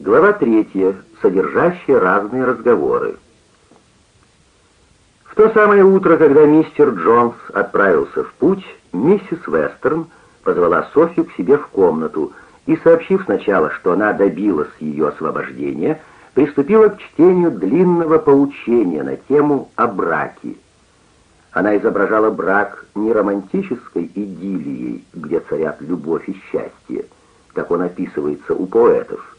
Глава третья, содержащая разные разговоры. В то самое утро, когда мистер Джонс отправился в путь, миссис Вестерн позвала Софью к себе в комнату и, сообщив сначала, что она добилась ее освобождения, приступила к чтению длинного поучения на тему о браке. Она изображала брак не романтической идиллией, где царят любовь и счастье, как он описывается у поэтов,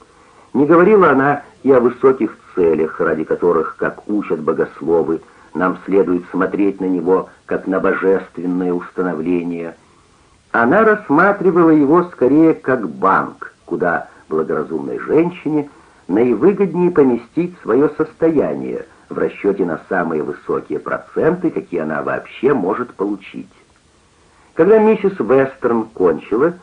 не говорила она и о высоких целях, ради которых, как учат богословы, нам следует смотреть на него как на божественное установление. Она рассматривала его скорее как банк, куда благоразумной женщине наивыгоднее поместить свое состояние в расчете на самые высокие проценты, какие она вообще может получить. Когда миссис Вестерн кончила,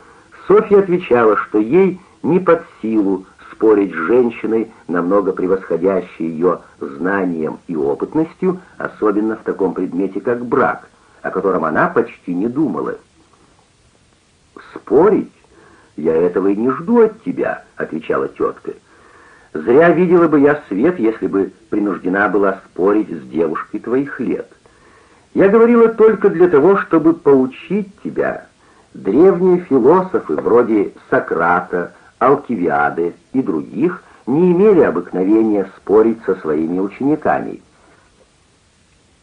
Софья отвечала, что ей не под силу спорить с женщиной, намного превосходящей ее знанием и опытностью, особенно в таком предмете, как брак, о котором она почти не думала. «Спорить? Я этого и не жду от тебя», — отвечала тетка. «Зря видела бы я свет, если бы принуждена была спорить с девушкой твоих лет. Я говорила только для того, чтобы поучить тебя. Древние философы, вроде Сократа, Алкивиады и других не имели обыкновения спорить со своими учениками.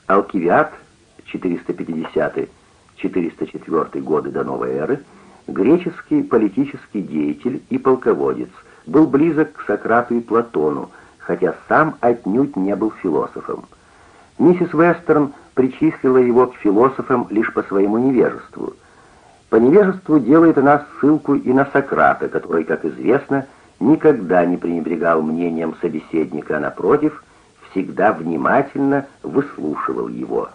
Алкивиад 450-404 годы до новой эры, греческий политический деятель и полководец, был близок к Сократу и Платону, хотя сам отнюдь не был философом. Миссис Вестерн причислила его к философам лишь по своему невежеству – по невежеству делает она ссылку и на Сократа, который, как известно, никогда не пренебрегал мнением собеседника, а напротив, всегда внимательно выслушивал его.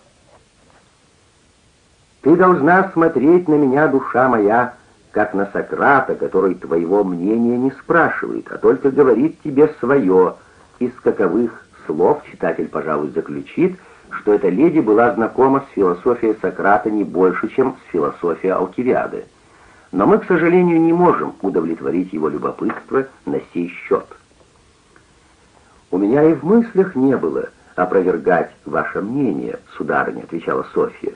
«Ты должна смотреть на меня, душа моя, как на Сократа, который твоего мнения не спрашивает, а только говорит тебе свое, из каковых слов читатель, пожалуй, заключит — что эта леди была знакома с философией Сократа не больше, чем с философией Алкивиады. Но мы, к сожалению, не можем удовлетворить его любопытство на сей счет. «У меня и в мыслях не было опровергать ваше мнение, сударыня», — отвечала Софья.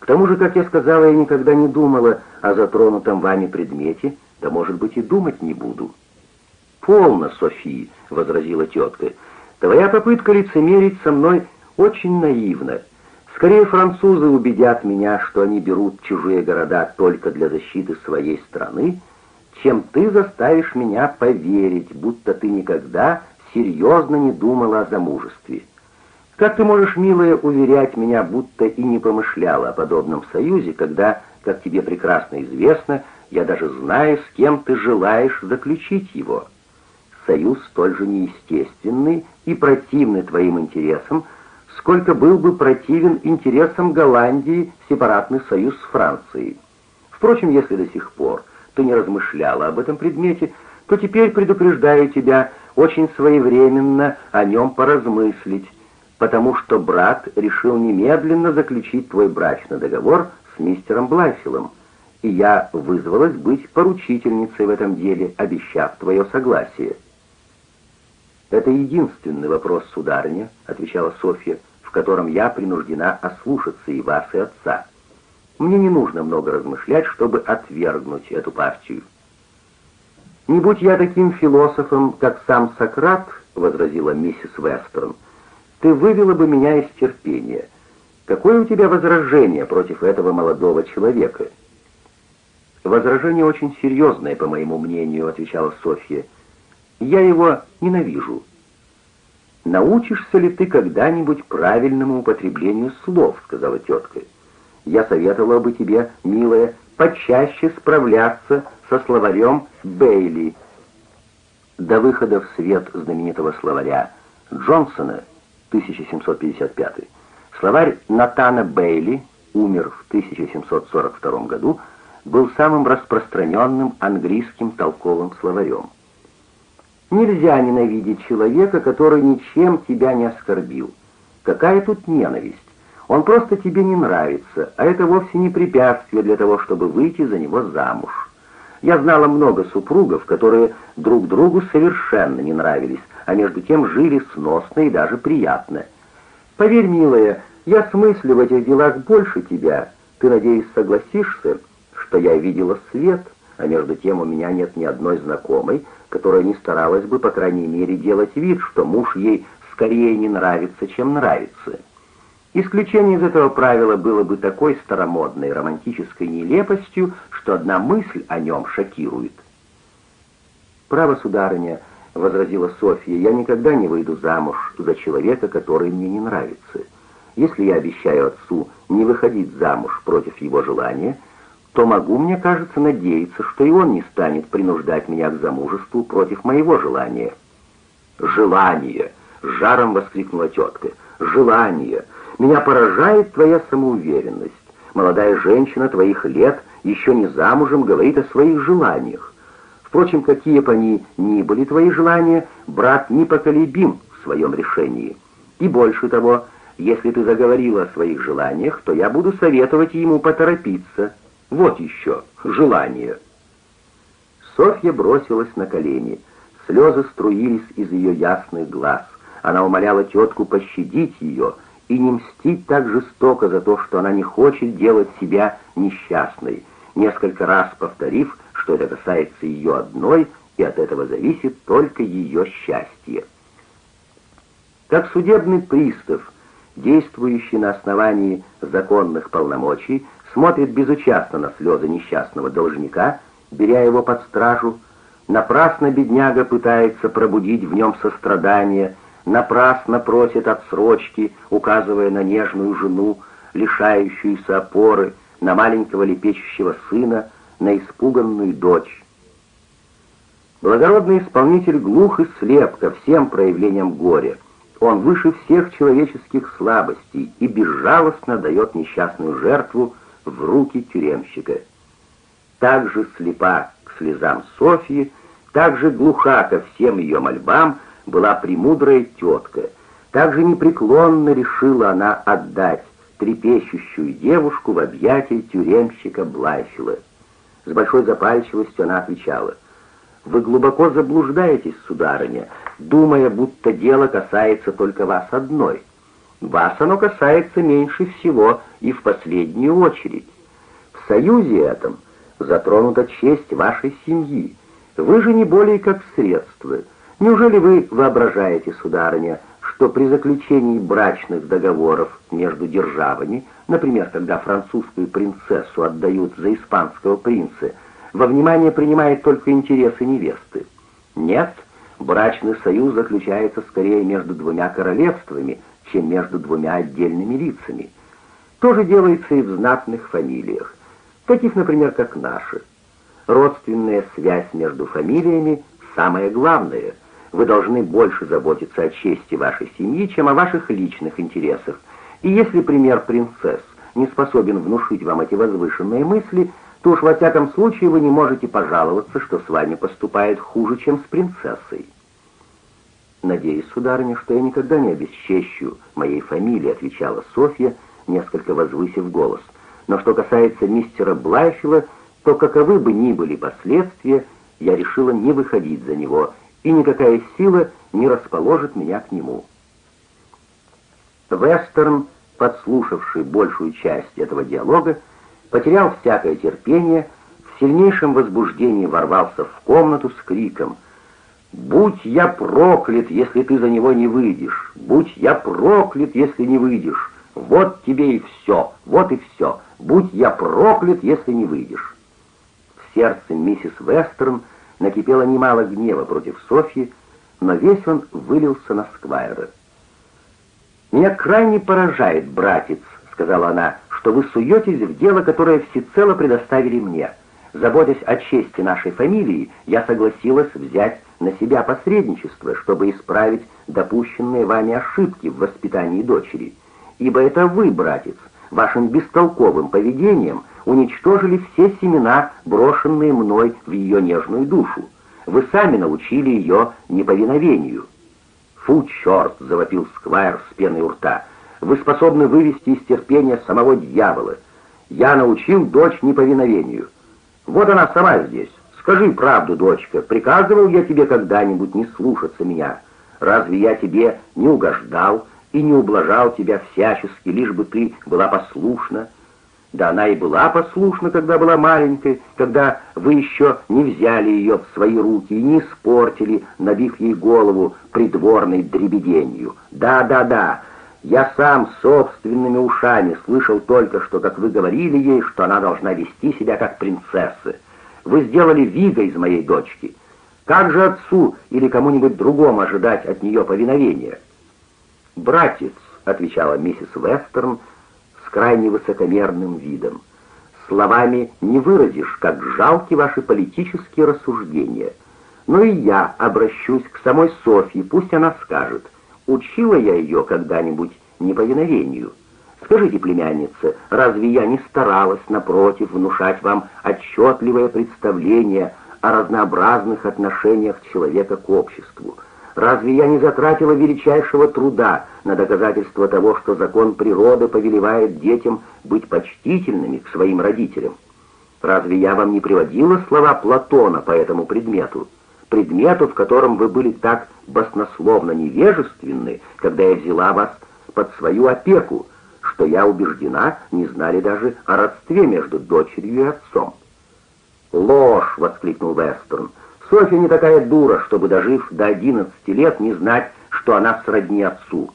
«К тому же, как я сказала, я никогда не думала о затронутом вами предмете, да, может быть, и думать не буду». «Полно, София», — возразила тетка. «Твоя попытка лицемерить со мной — очень наивно. Скорее французы убедят меня, что они берут чужие города только для защиты своей страны, чем ты заставишь меня поверить, будто ты никогда серьезно не думала о замужестве. Как ты можешь, милая, уверять меня, будто и не помышляла о подобном союзе, когда, как тебе прекрасно известно, я даже знаю, с кем ты желаешь заключить его? Союз столь же неестественный и противный твоим интересам, сколько был бы противен интересам Голландии сепаратный союз с Францией. Впрочем, если до сих пор ты не размышляла об этом предмете, то теперь предупреждаю тебя очень своевременно о нем поразмыслить, потому что брат решил немедленно заключить твой брачный договор с мистером Блайфилом, и я вызвалась быть поручительницей в этом деле, обещав твое согласие. «Это единственный вопрос, сударыня», — отвечала Софья, «в котором я принуждена ослушаться и вас, и отца. Мне не нужно много размышлять, чтобы отвергнуть эту партию». «Не будь я таким философом, как сам Сократ», — возразила миссис Вестерн, «ты вывела бы меня из терпения. Какое у тебя возражение против этого молодого человека?» «Возражение очень серьезное, по моему мнению», — отвечала Софья. Я его ненавижу. Научишься ли ты когда-нибудь правильному употреблению слов, сказала тетка. Я советовала бы тебе, милая, почаще справляться со словарем Бейли. До выхода в свет знаменитого словаря Джонсона 1755 словарь Натана Бейли, умер в 1742 году, был самым распространенным английским толковым словарем. Нельзя ненавидеть человека, который ничем тебя не оскорбил. Какая тут ненависть? Он просто тебе не нравится, а это вовсе не препятствие для того, чтобы выйти за него замуж. Я знала много супругов, которые друг другу совершенно не нравились, а между тем жили сносно и даже приятно. Поверь, милая, я смыслю в этих делах больше тебя. Ты, надеюсь, согласишься, что я видела свет, а между тем у меня нет ни одной знакомой, которая не старалась бы, по крайней мере, делать вид, что муж ей скорее не нравится, чем нравится. Исключение из этого правила было бы такой старомодной романтической нелепостью, что одна мысль о нем шокирует. «Право, сударыня», — возразила Софья, — «я никогда не выйду замуж за человека, который мне не нравится. Если я обещаю отцу не выходить замуж против его желания, то могу, мне кажется, надеяться, что и он не станет принуждать меня к замужеству против моего желания». «Желание!» — жаром воскликнула тетка. «Желание!» Меня поражает твоя самоуверенность. Молодая женщина твоих лет, еще не замужем, говорит о своих желаниях. Впрочем, какие бы они ни были твои желания, брат непоколебим в своем решении. И больше того, если ты заговорила о своих желаниях, то я буду советовать ему поторопиться. Вот еще, желание. Софья бросилась на колени. Слезы струились из ее ясных глаз. Она умоляла тетку пощадить ее, и не мстить так жестоко за то, что она не хочет делать себя несчастной, несколько раз повторив, что это касается ее одной, и от этого зависит только ее счастье. Как судебный пристав, действующий на основании законных полномочий, смотрит безучастно на слезы несчастного должника, беря его под стражу, напрасно бедняга пытается пробудить в нем сострадание, напрасно просит отсрочки, указывая на нежную жену, лишающуюся опоры, на маленького лепечущего сына, на испуганную дочь. Благородный исполнитель глух и слеп ко всем проявлениям горя. Он выше всех человеческих слабостей и безжалостно дает несчастную жертву в руки тюремщика. Так же слепа к слезам Софьи, так же глуха ко всем ее мольбам, была премудрая тетка. Так же непреклонно решила она отдать трепещущую девушку в объятия тюремщика Блайфила. С большой запальчивостью она отвечала, «Вы глубоко заблуждаетесь, сударыня, думая, будто дело касается только вас одной. Вас оно касается меньше всего и в последнюю очередь. В союзе этом затронута честь вашей семьи. Вы же не более как средство — Неужели вы воображаете, сударыня, что при заключении брачных договоров между державами, например, когда французскую принцессу отдают за испанского принца, во внимание принимает только интересы невесты? Нет, брачный союз заключается скорее между двумя королевствами, чем между двумя отдельными лицами. То же делается и в знатных фамилиях, таких, например, как наши. Родственная связь между фамилиями – самое главное – вы должны больше заботиться о чести вашей семьи, чем о ваших личных интересах. И если пример принцесс не способен внушить вам эти возвышенные мысли, то уж во всяком случае вы не можете пожаловаться, что с вами поступает хуже, чем с принцессой. «Надеюсь, сударыня, что я никогда не обесчещу моей фамилии», — отвечала Софья, несколько возвысив голос. «Но что касается мистера Блайфила, то каковы бы ни были последствия, я решила не выходить за него и никакая сила не расположит меня к нему. Вестерн, подслушавший большую часть этого диалога, потерял всякое терпение, в сильнейшем возбуждении ворвался в комнату с криком «Будь я проклят, если ты за него не выйдешь! Будь я проклят, если не выйдешь! Вот тебе и все, вот и все! Будь я проклят, если не выйдешь!» В сердце миссис Вестерн накипело немало гнева против Софьи, но весь он вылился на Сквайра. «Меня крайне поражает, братец», — сказала она, — «что вы суетесь в дело, которое всецело предоставили мне. Заботясь о чести нашей фамилии, я согласилась взять на себя посредничество, чтобы исправить допущенные вами ошибки в воспитании дочери. Ибо это вы, братец, вашим бестолковым поведением — уничтожили все семена, брошенные мной в ее нежную душу. Вы сами научили ее неповиновению». «Фу, черт!» — завопил Сквайр с пеной у рта. «Вы способны вывести из терпения самого дьявола. Я научил дочь неповиновению. Вот она сама здесь, Скажи правду, дочка, приказывал я тебе когда-нибудь не слушаться меня? Разве я тебе не угождал и не ублажал тебя всячески, лишь бы ты была послушна? Да она и была послушна, когда была маленькой, когда вы еще не взяли ее в свои руки и не испортили, набив ей голову придворной дребеденью. Да, да, да, я сам собственными ушами слышал только что, как вы говорили ей, что она должна вести себя как принцесса. Вы сделали Вига из моей дочки. Как же отцу или кому-нибудь другому ожидать от нее повиновения? «Братец», — отвечала миссис Вестерн с крайне высокомерным видом, «словами не выразишь, как жалки ваши политические рассуждения. Но и я обращусь к самой Софье, пусть она скажет, учила я ее когда-нибудь неповиновению». Скажите, племянница, разве я не старалась, напротив, внушать вам отчетливое представление о разнообразных отношениях человека к обществу? Разве я не затратила величайшего труда на доказательство того, что закон природы повелевает детям быть почтительными к своим родителям? Разве я вам не приводила слова Платона по этому предмету? Предмету, в котором вы были так баснословно невежественны, когда я взяла вас под свою опеку, что я убеждена, не знали даже о родстве между дочерью и отцом. «Ложь!» — воскликнул Вестерн. «Софья не такая дура, чтобы, дожив до одиннадцати лет, не знать, что она сродни отцу».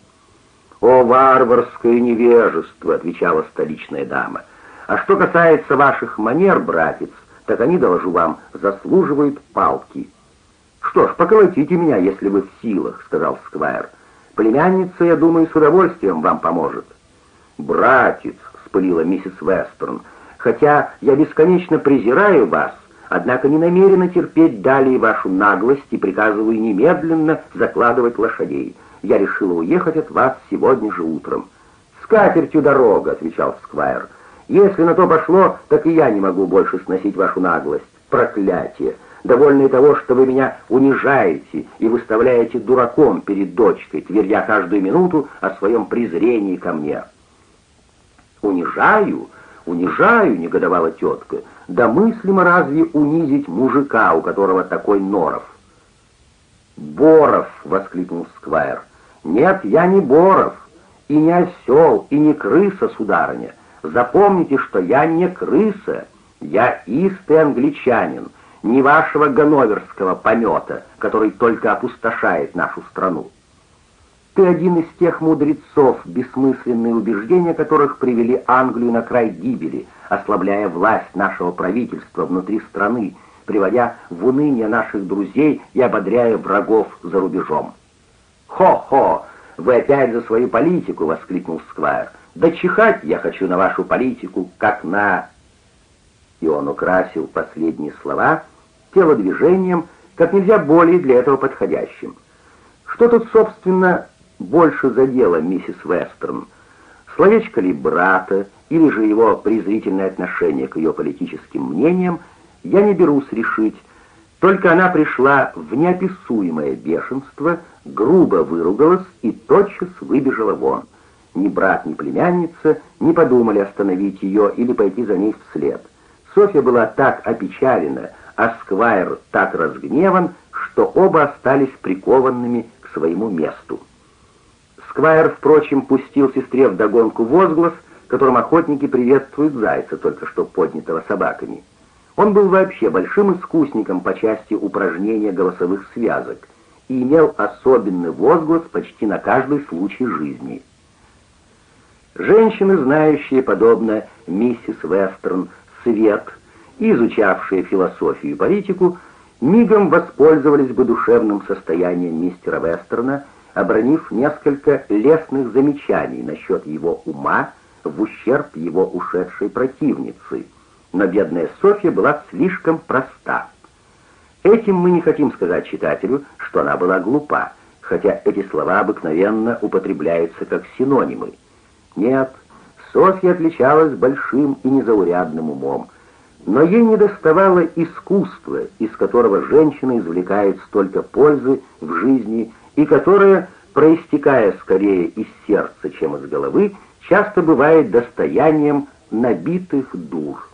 «О, варварское невежество!» — отвечала столичная дама. «А что касается ваших манер, братец, так они, доложу вам, заслуживают палки». «Что ж, поколотите меня, если вы в силах», — сказал Сквайр. «Племянница, я думаю, с удовольствием вам поможет». «Братец», — вспылила миссис Вестерн, — «хотя я бесконечно презираю вас, однако не намерена терпеть далее вашу наглость и приказываю немедленно закладывать лошадей. Я решила уехать от вас сегодня же утром». «С катертью дорога», — отвечал Сквайр. «Если на то пошло, так и я не могу больше сносить вашу наглость. Проклятие! Довольны того, что вы меня унижаете и выставляете дураком перед дочкой, твердя каждую минуту о своем презрении ко мне». «Унижаю, унижаю», — негодовала тетка. «Да мыслимо разве унизить мужика, у которого такой норов?» «Боров!» — воскликнул Сквайр. «Нет, я не Боров, и не осел, и не крыса, сударыня. Запомните, что я не крыса, я истый англичанин, не вашего ганноверского помета, который только опустошает нашу страну. Ты один из тех мудрецов, бессмысленные убеждения которых привели Англию на край гибели, ослабляя власть нашего правительства внутри страны, приводя в уныние наших друзей и ободряя врагов за рубежом. «Хо-хо! Вы опять за свою политику!» — воскликнул Сквайр. «Да чихать я хочу на вашу политику, как на...» И он украсил последние слова телодвижением, как нельзя более для этого подходящим. Что тут, собственно, больше задела миссис Вестерн. Словечко ли брата, или же его презрительное отношение к ее политическим мнениям, я не берусь решить, только она пришла в неописуемое бешенство, грубо выругалась и тотчас выбежала вон. Ни брат, ни племянница не подумали остановить ее или пойти за ней вслед. Софья была так опечалена, а Сквайр так разгневан, что оба остались прикованными к своему месту. Сквайр, впрочем, пустил сестре вдогонку возглас, которым охотники приветствуют зайца, только что поднятого собаками. Он был вообще большим искусником по части упражнения голосовых связок и имел особенный возглас почти на каждый случай жизни. Женщины, знающие, подобно миссис Вестерн, свет и изучавшие философию и политику, мигом воспользовались бы душевным состоянием мистера Вестерна обронив несколько лестных замечаний насчет его ума в ущерб его ушедшей противницы. Но бедная Софья была слишком проста. Этим мы не хотим сказать читателю, что она была глупа, хотя эти слова обыкновенно употребляются как синонимы. Нет, Софья отличалась большим и незаурядным умом, но ей недоставало искусства, из которого женщина извлекает столько пользы в жизни и которое, проистекая скорее из сердца, чем из головы, часто бывает достоянием набитых дур.